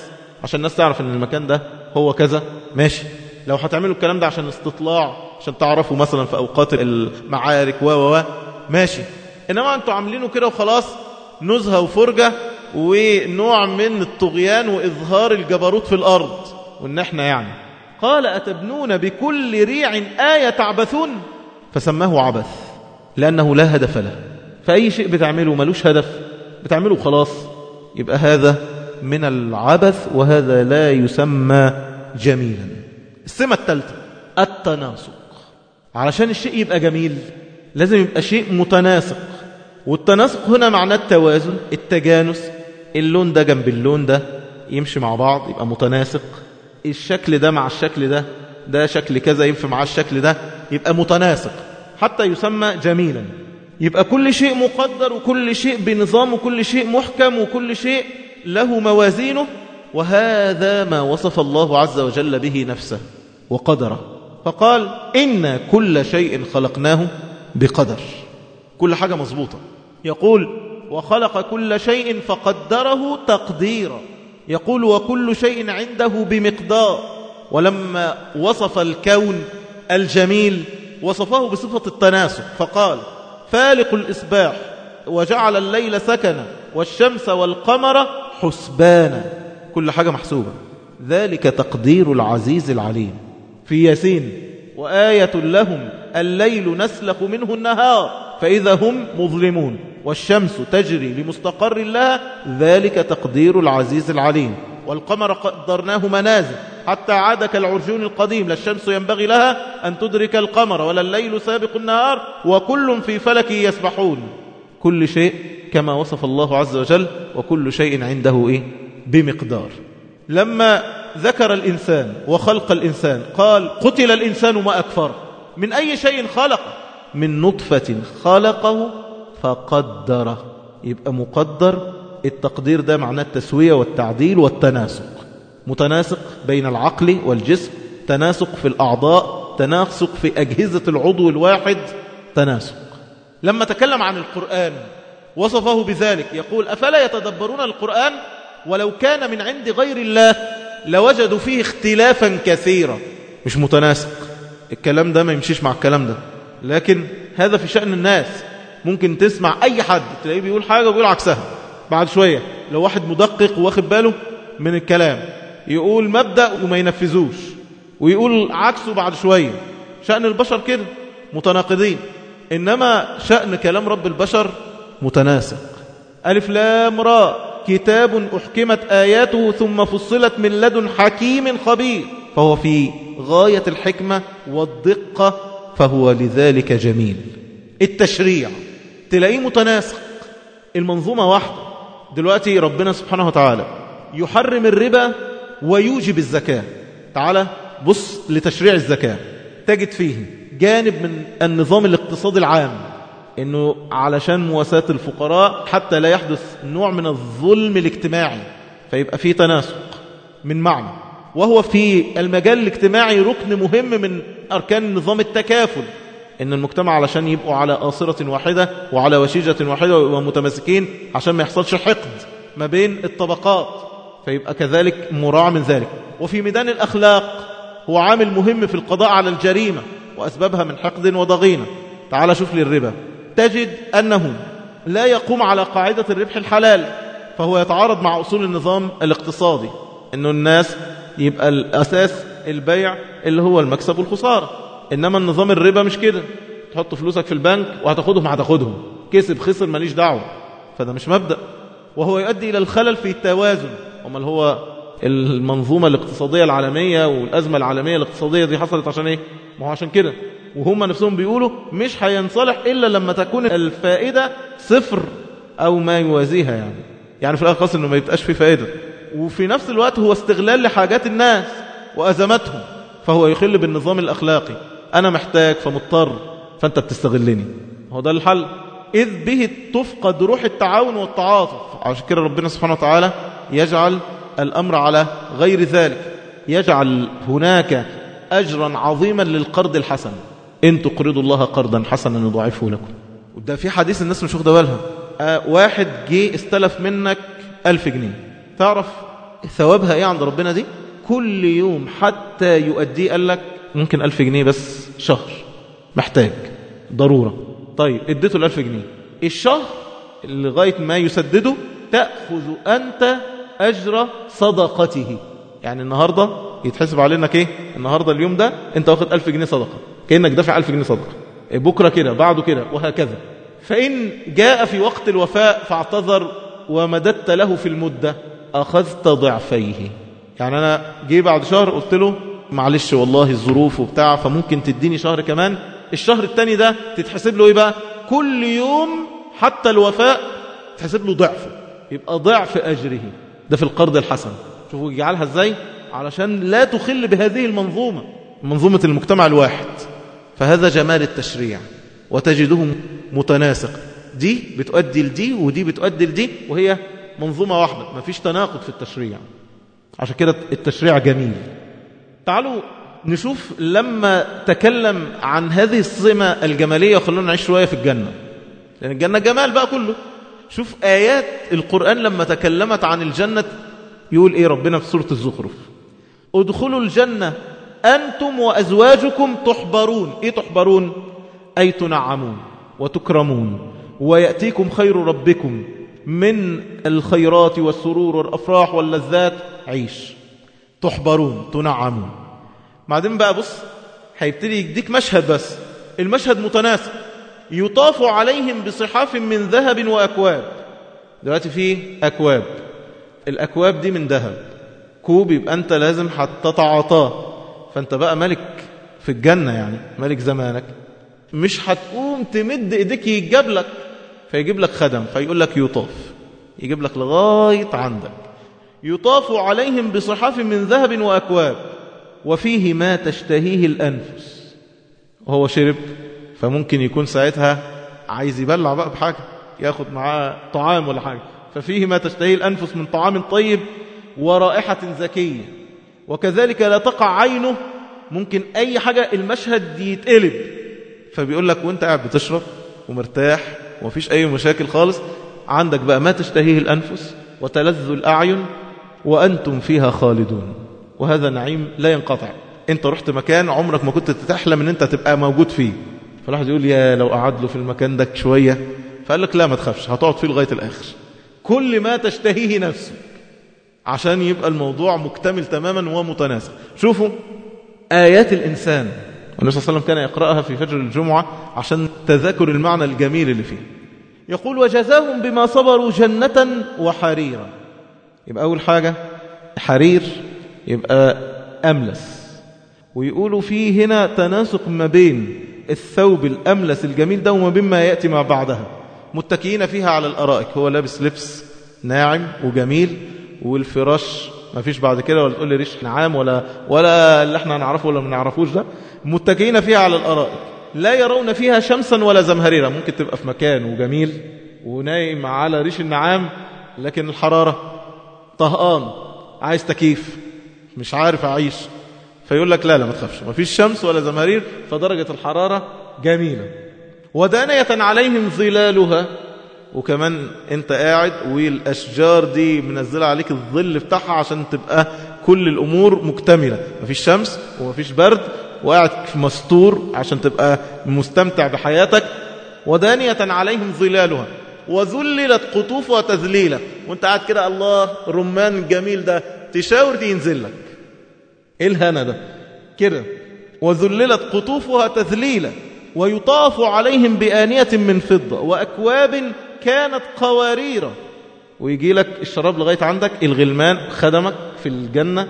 عشان الناس تعرف إن المكان ده هو كذا ماشي. لو هتعملوا الكلام ده عشان استطلاع عشان تعرفوا مثلا في أوقات المعارك و و ماشي. إنما أنتوا عاملينه كده وخلاص نزهة وفرجة ونوع من الطغيان وإظهار الجبروت في الأرض. وإن إحنا يعني قال أتبنون بكل ريع آية تعبثون؟ فسماه عبث لأنه لا هدف له. فأي شيء بتعمله ملوش هدف بتعمله خلاص. يبقى هذا من العبث وهذا لا يسمى جميلا. السمة الثالثة التناسق. علشان الشيء يبقى جميل لازم يبقى شيء متناسق. والتناسق هنا معناه التوازن التجانس. اللون ده جنب اللون ده يمشي مع بعض يبقى متناسق. الشكل ده مع الشكل ده ده شكل كذا ينفع مع الشكل ده يبقى متناسق. حتى يسمى جميلا. يبقى كل شيء مقدر وكل شيء بنظام وكل شيء محكم وكل شيء له موازينه. وهذا ما وصف الله عز وجل به نفسه وقدره. فقال إن كل شيء خلقناه بقدر. كل حاجة مظبوطة. يقول وخلق كل شيء فقدره تقديرا. يقول وكل شيء عنده بمقدار. ولما وصف الكون الجميل وصفه بصفة التناسق فقال فالق الإصباح وجعل الليل سكنا والشمس والقمر حسبانا. كل حاجة محسوبة. ذلك تقدير العزيز العليم. في ياسين وآية لهم الليل نسلخ منه النهار فإذا هم مظلمون والشمس تجري لمستقر لها. ذلك تقدير العزيز العليم. والقمر قدرناه منازل حتى عاد كالعرجون القديم لا الشمس ينبغي لها أن تدرك القمر ولا الليل سابق النهار وكل في فلك يسبحون. كل شيء كما وصف الله عز وجل وكل شيء عنده إيه؟ بمقدار. لما ذكر الإنسان وخلق الإنسان قال قتل الإنسان ما أكفر. من أي شيء خلق؟ من نطفة خلقه فقدره. يبقى مقدر التقدير ده معناه التسوية والتعديل والتناسق. متناسق بين العقل والجسم تناسق في الأعضاء تناسق في أجهزة العضو الواحد تناسق. لما تكلم عن القرآن وصفه بذلك يقول أفلا يتدبرون القرآن؟ ولو كان من عند غير الله لوجدوا فيه اختلافا كثيرا. مش متناسق. الكلام ده ما يمشيش مع الكلام ده. لكن هذا في شأن الناس. ممكن تسمع أي حد تلاقيه بيقول حاجة وبيقول عكسها. بعد شوية لو واحد مدقق واخد باله من الكلام يقول مبدأ وما ينفذوش ويقول عكسه بعد شوية. شأن البشر كده متناقضين. إنما شأن كلام رب البشر متناسق. ألف لام راء كتاب أحكمت آياته ثم فصلت من لدن حكيم خبير. فهو في غاية الحكمة والدقة فهو لذلك جميل. التشريع تلاقيه متناسق. المنظومة واحدة. دلوقتي ربنا سبحانه وتعالى يحرم الربا ويوجب الزكاة. تعالى بص لتشريع الزكاة. تجد فيه جانب من النظام الاقتصادي العام إنه علشان مواساة الفقراء حتى لا يحدث نوع من الظلم الاجتماعي فيبقى فيه تناسق من معنى. وهو في المجال الاجتماعي ركن مهم من أركان نظام التكافل إن المجتمع علشان يبقوا على آصرة واحدة وعلى وشيجة واحدة ومتماسكين عشان ما يحصلش حقد ما بين الطبقات. فيبقى كذلك مراعى من ذلك. وفي ميدان الأخلاق هو عامل مهم في القضاء على الجريمة وأسبابها من حقد وضغينة. تعال شوف لي الربا. تجد أنه لا يقوم على قاعدة الربح الحلال فهو يتعارض مع أصول النظام الاقتصادي. أنه الناس يبقى الأساس البيع اللي هو المكسب والخسارة. إنما النظام الربا مش كده. تحط فلوسك في البنك وهتاخدهم هتاخدهم. كسب خسر ماليش دعوة. فده مش مبدأ. وهو يؤدي إلى الخلل في التوازن. أمال هو المنظومة الاقتصادية العالمية والأزمة العالمية الاقتصادية دي حصلت عشان إيه؟ ما هو عشان كده. وهم نفسهم بيقولوا مش هينصلح إلا لما تكون الفائدة صفر أو ما يوازيها يعني. يعني في الآخر خاص إنه ما يبقاش في فائدة. وفي نفس الوقت هو استغلال لحاجات الناس وأزماتهم. فهو يخل بالنظام الأخلاقي. أنا محتاج فمضطر فأنت بتستغلني. هو ده الحل. إذ به تفقد روح التعاون والتعاطف. عشان كده ربنا سبحانه وتعالى يجعل الأمر على غير ذلك. يجعل هناك أجرا عظيما للقرض الحسن. إن تقرضوا الله قرضا حسنا يضاعفه لكم. وده في حديث الناس مش واخدة بالها. آه واحد جه استلف منك ألف جنيه. تعرف ثوابها إيه عند ربنا دي؟ كل يوم حتى يؤديه قال لك ممكن ألف جنيه بس شهر. محتاج. ضرورة. طيب اديته الألف جنيه. الشهر لغاية ما يسدده تأخذ أنت أجر صدقته. يعني النهاردة يتحسب علينا إيه النهاردة اليوم ده أنت واخد ألف جنيه صدقة. كأنك دافع ألف جنيه صدقة. بكرة كده بعده كده وهكذا. فإن جاء في وقت الوفاء فاعتذر ومددت له في المدة أخذت ضعفيه. يعني أنا جي بعد شهر قلت له معلش والله الظروف وبتاع فممكن تديني شهر كمان. الشهر التاني ده تتحسب له إيه بقى؟ كل يوم حتى الوفاء تحسب له ضعفه. يبقى ضعف أجره. ده في القرض الحسن. شوفوا يجعلها إزاي؟ علشان لا تخل بهذه المنظومة. منظومة المجتمع الواحد. فهذا جمال التشريع. وتجده متناسق. دي بتؤدي لدي ودي بتؤدي لدي وهي منظومة واحدة. ما فيش تناقض في التشريع. عشان كده التشريع جميل. تعالوا نشوف لما تكلم عن هذه الصمة الجمالية وخلونا نعيش شوية في الجنة. لأن الجنة جمال بقى كله. شوف آيات القرآن لما تكلمت عن الجنة يقول إيه ربنا في سورة الزخرف؟ ادخلوا الجنة أنتم وأزواجكم تحبرون. إيه تحبرون؟ أي تنعمون وتكرمون. ويأتيكم خير ربكم من الخيرات والسرور والأفراح واللذات. عيش. تحبرون تنعمون. بعدين بقى بص هيبتدي يديك مشهد بس. المشهد متناسق. يطاف عليهم بصحاف من ذهب وأكواب. دلوقتي في أكواب. الأكواب دي من ذهب. كوب يبقى أنت لازم هتتعاطاه. فأنت بقى ملك في الجنة يعني ملك زمانك. مش هتقوم تمد إيديك يجاب لك فيجيب لك خدم فيقول لك يطاف. يجيب لك لغاية عندك. يطاف عليهم بصحاف من ذهب وأكواب. وفيه ما تشتهيه الأنفس. وهو شرب فممكن يكون ساعتها عايز يبلع بقى بحاجة ياخد معاه طعام ولا حاجة. ففيه ما تشتهيه الأنفس من طعام طيب ورائحة زكية وكذلك لا تقع عينه ممكن أي حاجة المشهد يتقلب. فبيقول لك وأنت قاعد بتشرب ومرتاح ومفيش أي مشاكل خالص عندك بقى ما تشتهيه الأنفس وتلذ الأعين وأنتم فيها خالدون. وهذا نعيم لا ينقطع. أنت رحت مكان عمرك ما كنت تحلم إن أنت تبقى موجود فيه. فالواحد يقول يا لو قعد له في المكان ده شوية فقال لك لا ما تخافش هتقعد فيه لغاية الآخر. كل ما تشتهيه نفسك عشان يبقى الموضوع مكتمل تماما ومتناسق. شوفوا آيات الإنسان النبي صلى الله عليه وسلم كان يقرأها في فجر الجمعة عشان تذكر المعنى الجميل اللي فيه. يقول وجزاهم بما صبروا جنة وحريرا. يبقى أول حاجة حرير يبقى أملس. ويقولوا فيه هنا تناسق ما بين الثوب الأملس الجميل ده وما بين ما يأتي ما بعدها متكئين فيها على الأرائك. هو لابس لبس ناعم وجميل والفراش ما فيش بعد كده ولا تقول لي ريش نعام ولا ولا اللي إحنا نعرفه ولا ما نعرفوش ده. متكئين فيها على الأرائك. لا يرون فيها شمسا ولا زمهريرا. ممكن تبقى في مكان وجميل ونايم على ريش النعام لكن الحرارة طهقان. عايز تكييف. مش عارف أعيش. فيقول لك لا لا ما تخافش. ما فيش شمس ولا زمهرير فدرجة الحرارة جميلة. ودانية عليهم ظلالها. وكمان انت قاعد والأشجار دي منزلة عليك الظل بتاعها عشان تبقى كل الأمور مكتملة. مفيش شمس ومفيش برد وقاعد في مستور عشان تبقى مستمتع بحياتك. ودانية عليهم ظلالها. وذللت قطوفها تذليلا. وانت قاعد كده الله الرمان الجميل ده تشاور دي ينزل لك. إيه الهنا ده؟ كده. وذللت قطوفها تذليلا ويطاف عليهم بآنية من فضة وأكواب كانت قوارير ويجي لك الشراب لغاية عندك الغلمان خدمك في الجنة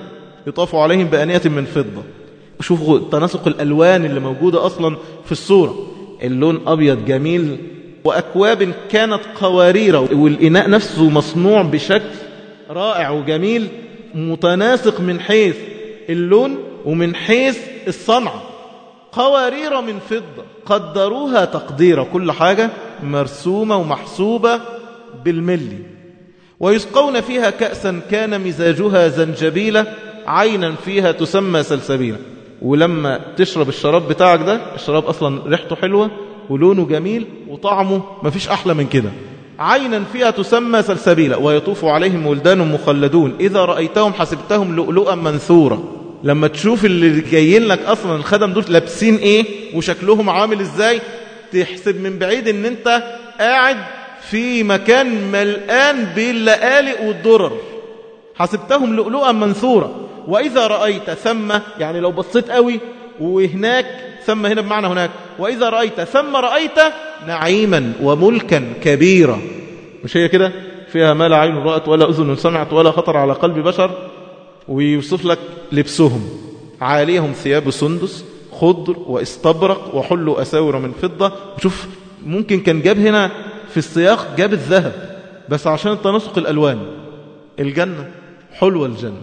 يطاف عليهم بآنية من فضة. شوفوا تناسق الألوان اللي موجودة أصلا في الصورة. اللون أبيض جميل وأكواب كانت قوارير والإناء نفسه مصنوع بشكل رائع وجميل متناسق من حيث اللون ومن حيث الصنعة قوارير من فضة. قدروها تقديرا كل حاجة مرسومة ومحسوبة بالملي. ويسقون فيها كأسا كان مزاجها زنجبيلة. عينا فيها تسمى سلسبيلة. ولما تشرب الشراب بتاعك ده الشراب أصلا ريحته حلوة ولونه جميل وطعمه مفيش أحلى من كده. عينا فيها تسمى سلسبيلة. ويطوف عليهم ولدان مخلدون. إذا رأيتهم حسبتهم لؤلؤا منثورا لما تشوف اللي جايين لك أصلا الخدم دول لابسين إيه وشكلهم عامل إزاي تحسب من بعيد إن أنت قاعد في مكان ملآن باللآلئ والدرر. حسبتهم لؤلؤا منثورا وإذا رأيت ثم يعني لو بصيت قوي وهناك ثم هنا بمعنى هناك وإذا رأيت ثم رأيت نعيما وملكا كبيرا. مش هي كده؟ فيها ما لا عين رأت ولا أذن سمعت ولا خطر على قلب بشر. ويوصف لك لبسهم. عاليهم ثياب سندس خضر واستبرق وحلوا أساور من فضة. وشوف ممكن كان جاب هنا في السياق جاب الذهب بس عشان التناسق الألوان. الجنة حلوة الجنة.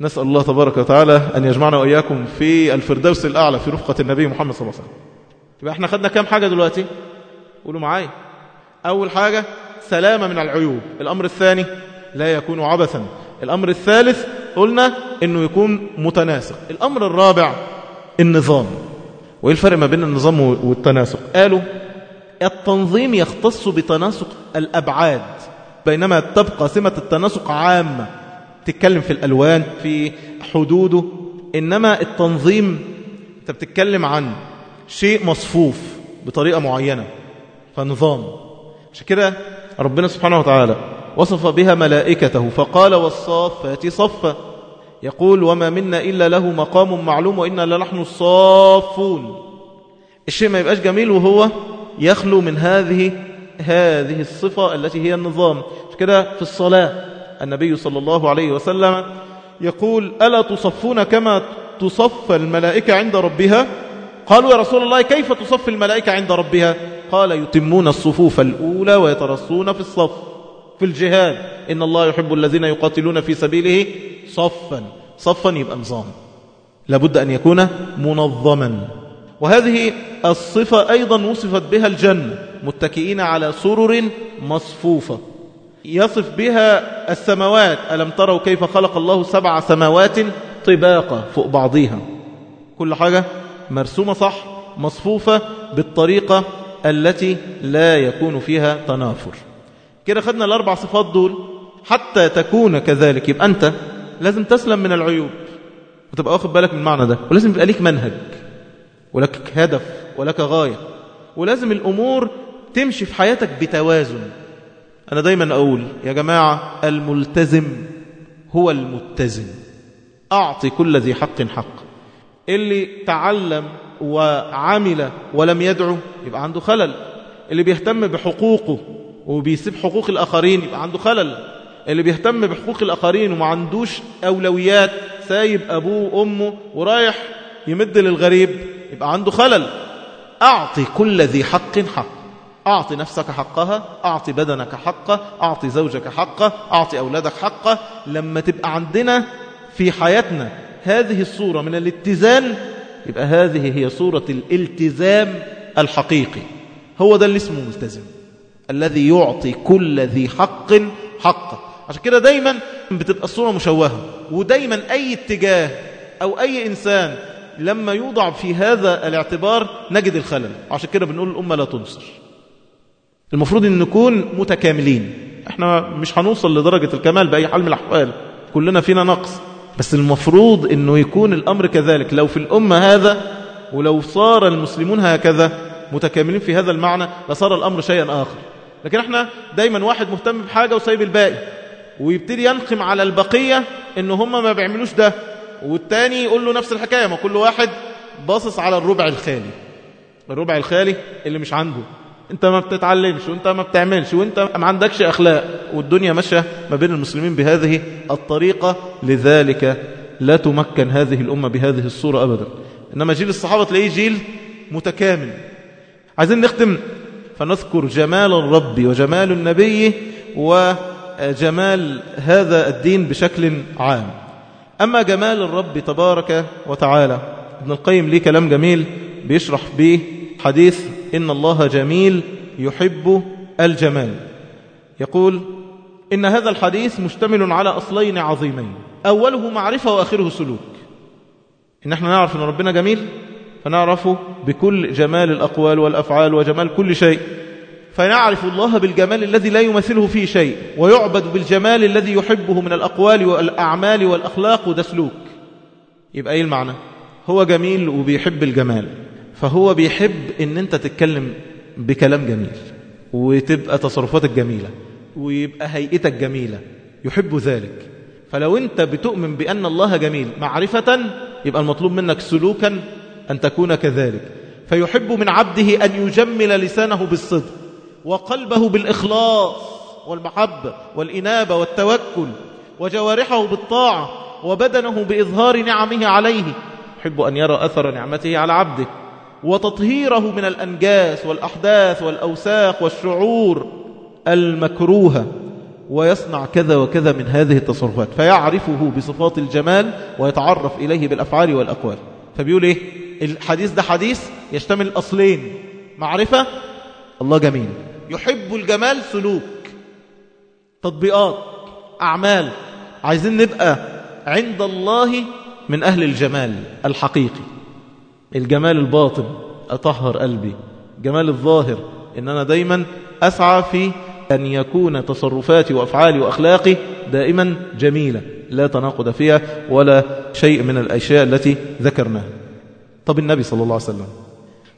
نسأل الله تبارك وتعالى أن يجمعنا وإياكم في الفردوس الأعلى في رفقة النبي محمد صلى الله عليه وسلم. يبقى إحنا خدنا كام حاجة دلوقتي؟ قولوا معايا. أول حاجة سلامة من العيوب. الأمر الثاني لا يكون عبثا. الأمر الثالث قلنا أنه يكون متناسق. الأمر الرابع النظام. وإيه الفرق ما بين النظام والتناسق؟ قالوا التنظيم يختص بتناسق الأبعاد بينما تبقى سمة التناسق عامة. تتكلم في الألوان في حدوده إنما التنظيم أنت بتتكلم عن شيء مصفوف بطريقة معينة فنظام. عشان كده ربنا سبحانه وتعالى وصف بها ملائكته فقال والصافات صفا. يقول وما منا إلا له مقام معلوم وإنا لنحن الصافون. الشيء ما يبقاش جميل وهو يخلو من هذه هذه الصفة التي هي النظام. كده؟ في الصلاة. النبي صلى الله عليه وسلم يقول ألا تصفون كما تصف الملائكة عند ربها؟ قالوا يا رسول الله كيف تصف الملائكة عند ربها؟ قال يتمون الصفوف الأولى ويترصون في الصف في الجهاد. إن الله يحب الذين يقاتلون في سبيله صفا صفا يبقى نظام. لابد أن يكون منظما. وهذه الصفة أيضا وصفت بها الجنة متكئين على سرر مصفوفة. يصف بها السماوات ألم تروا كيف خلق الله سبع سماوات طباقة فوق بعضيها؟ كل حاجة مرسومة صح مصفوفة بالطريقة التي لا يكون فيها تنافر. كده خدنا الأربع صفات دول حتى تكون كذلك. يبقى أنت لازم تسلم من العيوب. وتبقى واخد بالك من المعنى ده. ولازم يبقى ليك منهج. ولك هدف. ولك غاية. ولازم الأمور تمشي في حياتك بتوازن. أنا دايما أقول يا جماعة الملتزم هو المتزن. أعطي كل ذي حق حق. اللي تعلم وعمل ولم يدعو يبقى عنده خلل. اللي بيهتم بحقوقه وبيسيب حقوق الآخرين يبقى عنده خلل. اللي بيهتم بحقوق الآخرين وما عندوش أولويات سايب أبوه وأمه ورايح يمد للغريب يبقى عنده خلل. أعطي كل ذي حق حق. أعطي نفسك حقها أعطي بدنك حقه أعطي زوجك حقه أعطي أولادك حقه. لما تبقى عندنا في حياتنا هذه الصورة من الاتزان يبقى هذه هي صورة الالتزام الحقيقي. هو ده اللي اسمه ملتزم. الذي يعطي كل ذي حق حقه. عشان كده دايما بتبقى الصورة مشوهة ودايما أي اتجاه أو أي إنسان لما يوضع في هذا الاعتبار نجد الخلل. عشان كده بنقول الأمة لا تنصر. المفروض أن نكون متكاملين. إحنا مش هنوصل لدرجة الكمال بأي حال من الأحوال. كلنا فينا نقص. بس المفروض أنه يكون الأمر كذلك. لو في الأمة هذا ولو صار المسلمون هكذا متكاملين في هذا المعنى لصار الأمر شيئا آخر. لكن إحنا دايما واحد مهتم بحاجة وسايب الباقي. ويبتدي ينقم على البقية ان هم ما بيعملوش ده. والتاني يقول له نفس الحكاية ما كل واحد باصص على الربع الخالي. الربع الخالي اللي مش عنده. انت ما بتتعلمش وانت ما بتعملش وانت ما عندكش أخلاق. والدنيا ماشية ما بين المسلمين بهذه الطريقة. لذلك لا تمكن هذه الأمة بهذه الصورة أبدا. إنما جيل الصحابة تلاقيه جيل متكامل. عايزين نختم. فنذكر جمال الرب وجمال النبي وجمال هذا الدين بشكل عام. أما جمال الرب تبارك وتعالى ابن القيم ليه كلام جميل بيشرح به حديث إن الله جميل يحب الجمال. يقول إن هذا الحديث مشتمل على أصلين عظيمين أوله معرفة وآخره سلوك. إن إحنا نعرف أن ربنا جميل فنعرفه بكل جمال الأقوال والأفعال وجمال كل شيء. فنعرف الله بالجمال الذي لا يمثله فيه شيء ويعبد بالجمال الذي يحبه من الأقوال والأعمال والأخلاق وده سلوك يبقى إيه المعنى؟ هو جميل وبيحب الجمال. فهو بيحب إن أنت تتكلم بكلام جميل وتبقى تصرفاتك جميلة ويبقى هيئتك جميلة يحب ذلك. فلو أنت بتؤمن بأن الله جميل معرفة يبقى المطلوب منك سلوكا أن تكون كذلك. فيحب من عبده أن يجمل لسانه بالصدق. وقلبه بالإخلاص والمحبة والإنابة والتوكل وجوارحه بالطاعة وبدنه بإظهار نعمه عليه. يحب أن يرى أثر نعمته على عبده وتطهيره من الأنجاس والأحداث والأوساخ والشعور المكروهة ويصنع كذا وكذا من هذه التصرفات فيعرفه بصفات الجمال ويتعرف إليه بالأفعال والأقوال. فبيقول إيه؟ الحديث ده حديث يشتمل أصلين معرفة الله جميل. يحب الجمال سلوك. تطبيقات أعمال عايزين نبقى عند الله من أهل الجمال الحقيقي. الجمال الباطن أطهر قلبي. جمال الظاهر إن أنا دايما أسعى في أن يكون تصرفاتي وأفعالي وأخلاقي دائما جميلة لا تناقض فيها ولا شيء من الأشياء التي ذكرناها. طب النبي صلى الله عليه وسلم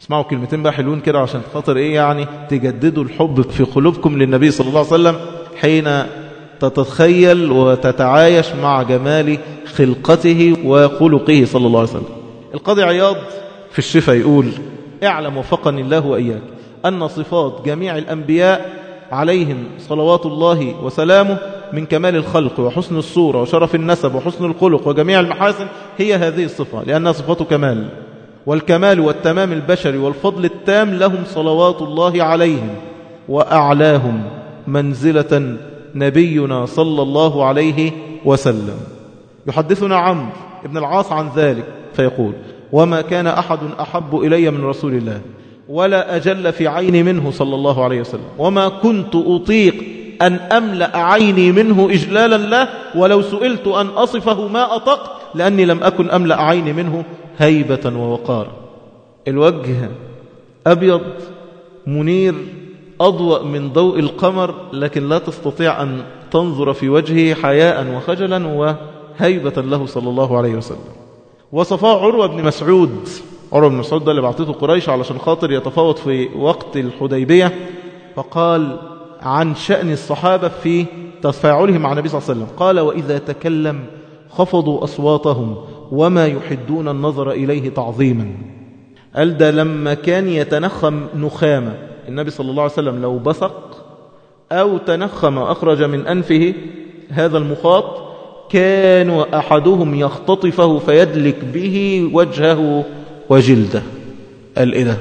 اسمعوا كلمتين بقى حلوين كده عشان خاطر إيه يعني تجددوا الحب في قلوبكم للنبي صلى الله عليه وسلم حين تتخيل وتتعايش مع جمال خلقته وخلقه صلى الله عليه وسلم. القاضي عياض في الشفا يقول اعلم وفقني الله وإياك أن صفات جميع الأنبياء عليهم صلوات الله وسلامه من كمال الخلق وحسن الصورة وشرف النسب وحسن الخلق وجميع المحاسن هي هذه الصفة لأنها صفات كمال. والكمال والتمام البشري والفضل التام لهم صلوات الله عليهم وأعلاهم منزلة نبينا صلى الله عليه وسلم. يحدثنا عمرو بن العاص عن ذلك فيقول وما كان أحد أحب إلي من رسول الله ولا أجل في عيني منه صلى الله عليه وسلم وما كنت أطيق أن أملأ عيني منه إجلالا له ولو سئلت أن أصفه ما أطقت لأني لم أكن أملأ عيني منه هيبة ووقارا الوجه أبيض منير أضوأ من ضوء القمر لكن لا تستطيع أن تنظر في وجهه حياء وخجلا وهيبة له صلى الله عليه وسلم. وصفاء عروة بن مسعود. عروة بن مسعود ده اللي بعثته قريش علشان خاطر يتفاوض في وقت الحديبية. فقال عن شأن الصحابة في تفاعلهم مع النبي صلى الله عليه وسلم. قال وإذا تكلم خفضوا أصواتهم وما يحدون النظر إليه تعظيما. قال ده لما كان يتنخم نخامة النبي صلى الله عليه وسلم لو بصق أو تنخم أخرج من أنفه هذا المخاط كان أحدهم يختطفه فيدلك به وجهه وجلده. قال إيه ده؟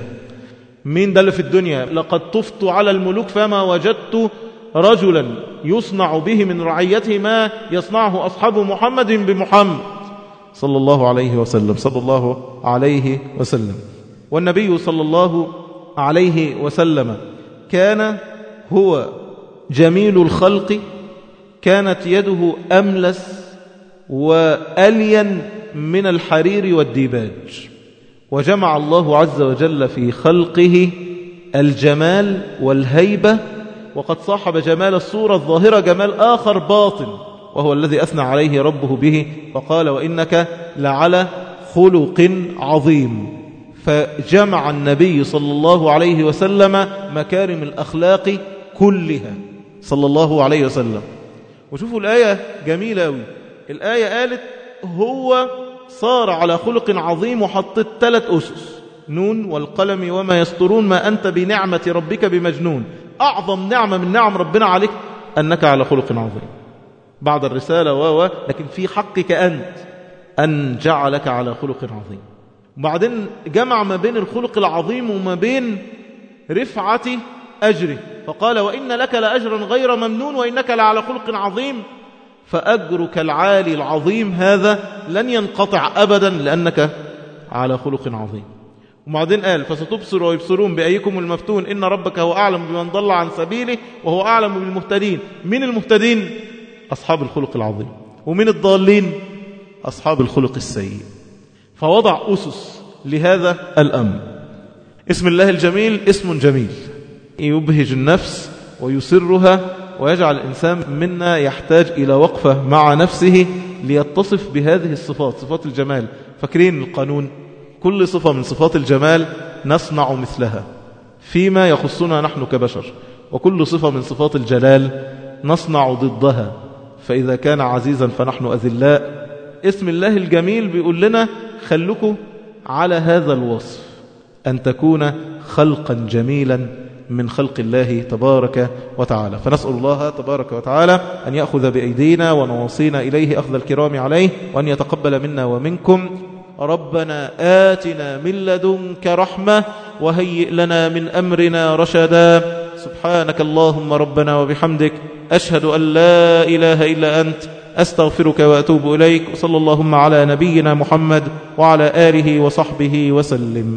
مين ده اللي في الدنيا؟ لقد طفت على الملوك فما وجدت رجلا يصنع به من رعيته ما يصنعه أصحاب محمد بمحمد. صلى الله عليه وسلم صلى الله عليه وسلم. والنبي صلى الله عليه وسلم كان هو جميل الخلق كانت يده أملس وألين من الحرير والديباج. وجمع الله عز وجل في خلقه الجمال والهيبة وقد صاحب جمال الصورة الظاهرة جمال آخر باطن. وهو الذي أثنى عليه ربه به فقال وإنك لعلى خلق عظيم. فجمع النبي صلى الله عليه وسلم مكارم الأخلاق كلها. صلى الله عليه وسلم. وشوفوا الآية جميلة أوي. الآية قالت هو صار على خلق عظيم وحطت ثلاث أسس نون والقلم وما يسطرون ما أنت بنعمة ربك بمجنون. أعظم نعمة من نعم ربنا عليك أنك على خلق عظيم. بعد الرسالة و لكن في حقك أنت أن جعلك على خلق عظيم. وبعدين جمع ما بين الخلق العظيم وما بين رفعة أجره. فقال وإن لك لأجرا غير ممنون وإنك لعلى خلق عظيم. فأجرك العالي العظيم هذا لن ينقطع أبدا لأنك على خلق عظيم. وبعدين قال فستبصر ويبصرون بأيكم المفتون إن ربك هو أعلم بمن ضل عن سبيله وهو أعلم بالمهتدين. من المهتدين؟ أصحاب الخلق العظيم. ومن الضالين أصحاب الخلق السيء. فوضع أسس لهذا الأمر. اسم الله الجميل اسم جميل. يبهج النفس ويسرها ويجعل الإنسان منا يحتاج إلى وقفة مع نفسه ليتصف بهذه الصفات صفات الجمال. فاكرين القانون؟ كل صفة من صفات الجمال نصنع مثلها. فيما يخصنا نحن كبشر. وكل صفة من صفات الجلال نصنع ضدها. فإذا كان عزيزا فنحن أذلاء. اسم الله الجميل بيقول لنا خلكم على هذا الوصف أن تكون خلقا جميلا من خلق الله تبارك وتعالى. فنسأل الله تبارك وتعالى أن يأخذ بأيدينا ونواصينا إليه أخذ الكرام عليه وأن يتقبل منا ومنكم. ربنا آتنا من لدنك رحمة وهيئ لنا من أمرنا رشدا. سبحانك اللهم ربنا وبحمدك أشهد أن لا إله إلا أنت أستغفرك وأتوب إليك وصلى اللهم على نبينا محمد وعلى آله وصحبه وسلم.